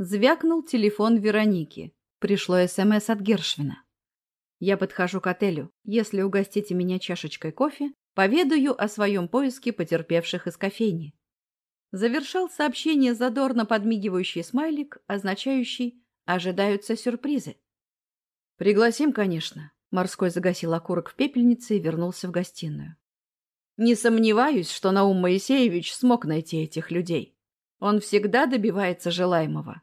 Звякнул телефон Вероники. Пришло СМС от Гершвина. Я подхожу к отелю. Если угостите меня чашечкой кофе, поведаю о своем поиске потерпевших из кофейни. Завершал сообщение задорно подмигивающий смайлик, означающий «ожидаются сюрпризы». «Пригласим, конечно». Морской загасил окурок в пепельнице и вернулся в гостиную. «Не сомневаюсь, что Наум Моисеевич смог найти этих людей. Он всегда добивается желаемого».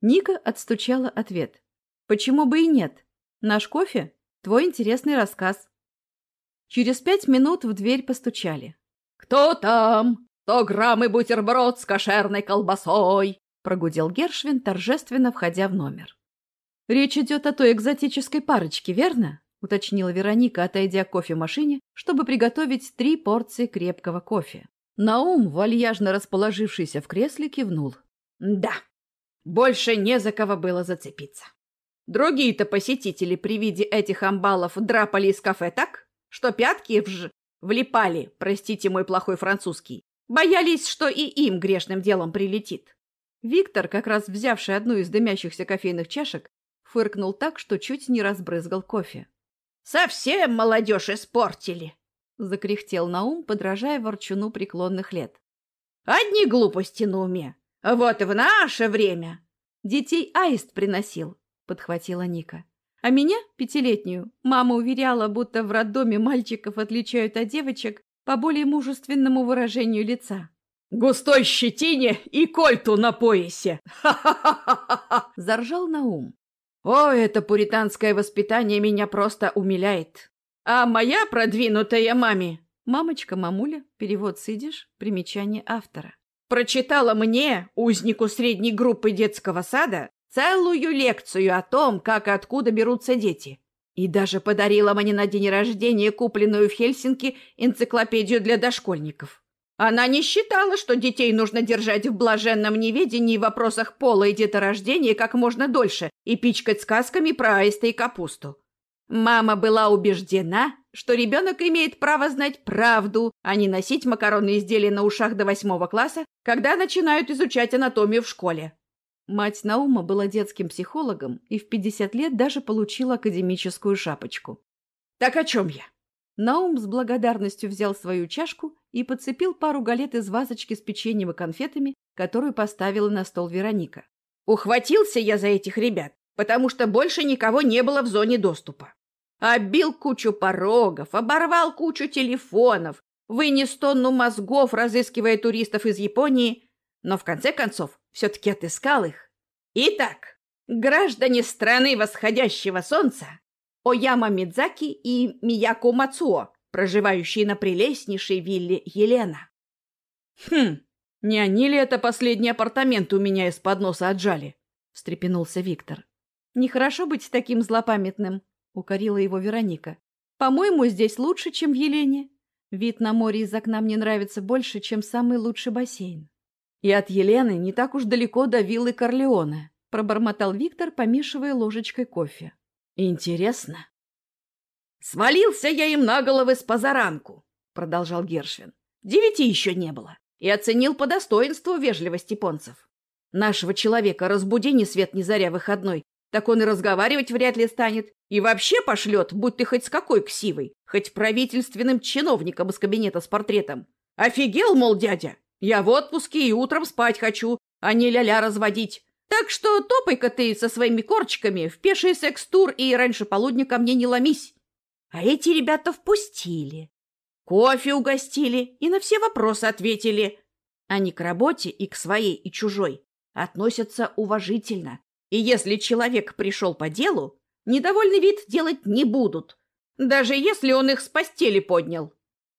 Ника отстучала ответ. «Почему бы и нет? Наш кофе — твой интересный рассказ». Через пять минут в дверь постучали. «Кто там? Сто грамм и бутерброд с кошерной колбасой!» прогудел Гершвин, торжественно входя в номер. «Речь идет о той экзотической парочке, верно?» — уточнила Вероника, отойдя к кофемашине, чтобы приготовить три порции крепкого кофе. Наум, вальяжно расположившийся в кресле, кивнул. «Да, больше не за кого было зацепиться. Другие-то посетители при виде этих амбалов драпали из кафе так, что пятки вж... влипали, простите мой плохой французский, боялись, что и им грешным делом прилетит». Виктор, как раз взявший одну из дымящихся кофейных чашек, фыркнул так, что чуть не разбрызгал кофе. «Совсем молодежь испортили!» — закряхтел Наум, подражая ворчуну преклонных лет. «Одни глупости на уме. Вот и в наше время!» «Детей аист приносил», — подхватила Ника. А меня, пятилетнюю, мама уверяла, будто в роддоме мальчиков отличают от девочек по более мужественному выражению лица. «Густой щетине и кольту на поясе!» «Ха-ха-ха-ха-ха!» — заржал Наум. О, это пуританское воспитание меня просто умиляет. А моя продвинутая маме... Мамочка-мамуля, перевод сидишь, примечание автора. Прочитала мне, узнику средней группы детского сада, целую лекцию о том, как и откуда берутся дети. И даже подарила мне на день рождения купленную в Хельсинки энциклопедию для дошкольников. Она не считала, что детей нужно держать в блаженном неведении в вопросах пола и деторождения как можно дольше и пичкать сказками про аиста и капусту. Мама была убеждена, что ребенок имеет право знать правду, а не носить макаронные изделия на ушах до восьмого класса, когда начинают изучать анатомию в школе. Мать Наума была детским психологом и в 50 лет даже получила академическую шапочку. Так о чем я? Наум с благодарностью взял свою чашку и подцепил пару галет из вазочки с печеньем и конфетами, которую поставила на стол Вероника. «Ухватился я за этих ребят, потому что больше никого не было в зоне доступа. Оббил кучу порогов, оборвал кучу телефонов, вынес тонну мозгов, разыскивая туристов из Японии, но в конце концов все-таки отыскал их. Итак, граждане страны восходящего солнца, Ояма Мидзаки и Мияко Мацуо, проживающие на прелестнейшей вилле Елена. «Хм, не они ли это последние апартаменты у меня из-под носа отжали?» — встрепенулся Виктор. «Нехорошо быть таким злопамятным», — укорила его Вероника. «По-моему, здесь лучше, чем в Елене. Вид на море из окна мне нравится больше, чем самый лучший бассейн». «И от Елены не так уж далеко до виллы Корлеоне», — пробормотал Виктор, помешивая ложечкой кофе. Интересно. Свалился я им на головы с позаранку, продолжал Гершвин. Девяти еще не было. И оценил по достоинству вежливость японцев. Нашего человека разбуди ни свет ни заря выходной, так он и разговаривать вряд ли станет. И вообще пошлет, будь ты хоть с какой ксивой, хоть правительственным чиновником из кабинета с портретом. Офигел, мол, дядя? Я в отпуске и утром спать хочу, а не ля-ля разводить. Так что топай-ка ты со своими корчиками в пеший секс-тур и раньше полудня ко мне не ломись. А эти ребята впустили. Кофе угостили и на все вопросы ответили. Они к работе и к своей, и чужой относятся уважительно. И если человек пришел по делу, недовольный вид делать не будут, даже если он их с постели поднял.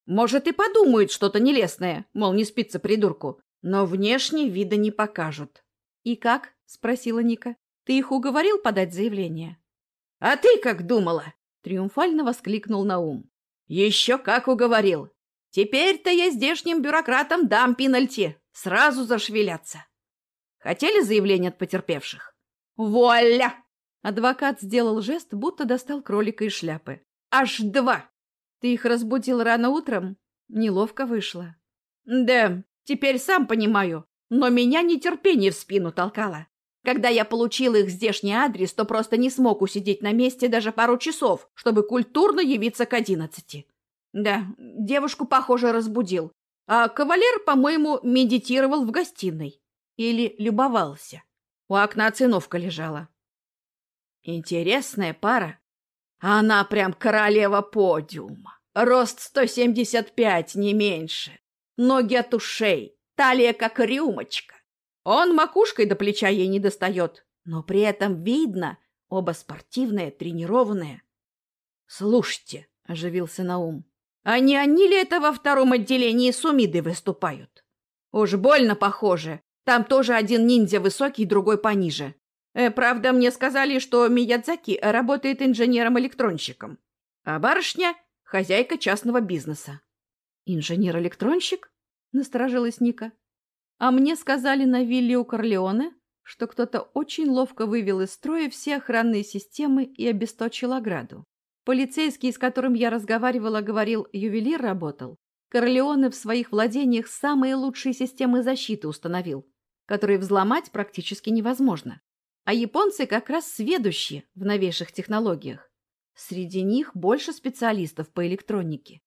Может, и подумают что-то нелестное, мол, не спится придурку, но внешне вида не покажут. И как? — спросила Ника. «Ты их уговорил подать заявление?» «А ты как думала?» — триумфально воскликнул Наум. «Еще как уговорил! Теперь-то я здешним бюрократам дам пенальти, сразу зашевелятся. Хотели заявление от потерпевших?» «Вуаля!» Адвокат сделал жест, будто достал кролика из шляпы. «Аж два!» «Ты их разбудил рано утром?» Неловко вышло. «Да, Теперь сам понимаю, но меня нетерпение в спину толкало. Когда я получил их здешний адрес, то просто не смог усидеть на месте даже пару часов, чтобы культурно явиться к одиннадцати. Да, девушку, похоже, разбудил. А кавалер, по-моему, медитировал в гостиной. Или любовался. У окна циновка лежала. Интересная пара. Она прям королева подиума. Рост 175, не меньше. Ноги от ушей, талия как рюмочка. Он макушкой до плеча ей не достает, но при этом видно, оба спортивные, тренированные. «Слушайте», — оживился Наум, — «а не они ли это во втором отделении Сумиды выступают? Уж больно похоже. Там тоже один ниндзя высокий, другой пониже. Э, правда, мне сказали, что Миядзаки работает инженером-электронщиком, а барышня — хозяйка частного бизнеса». «Инженер-электронщик?» — насторожилась Ника. А мне сказали на вилле у Корлеоне, что кто-то очень ловко вывел из строя все охранные системы и обесточил ограду. Полицейский, с которым я разговаривала, говорил, ювелир работал. Корлеоне в своих владениях самые лучшие системы защиты установил, которые взломать практически невозможно. А японцы как раз сведущие в новейших технологиях. Среди них больше специалистов по электронике.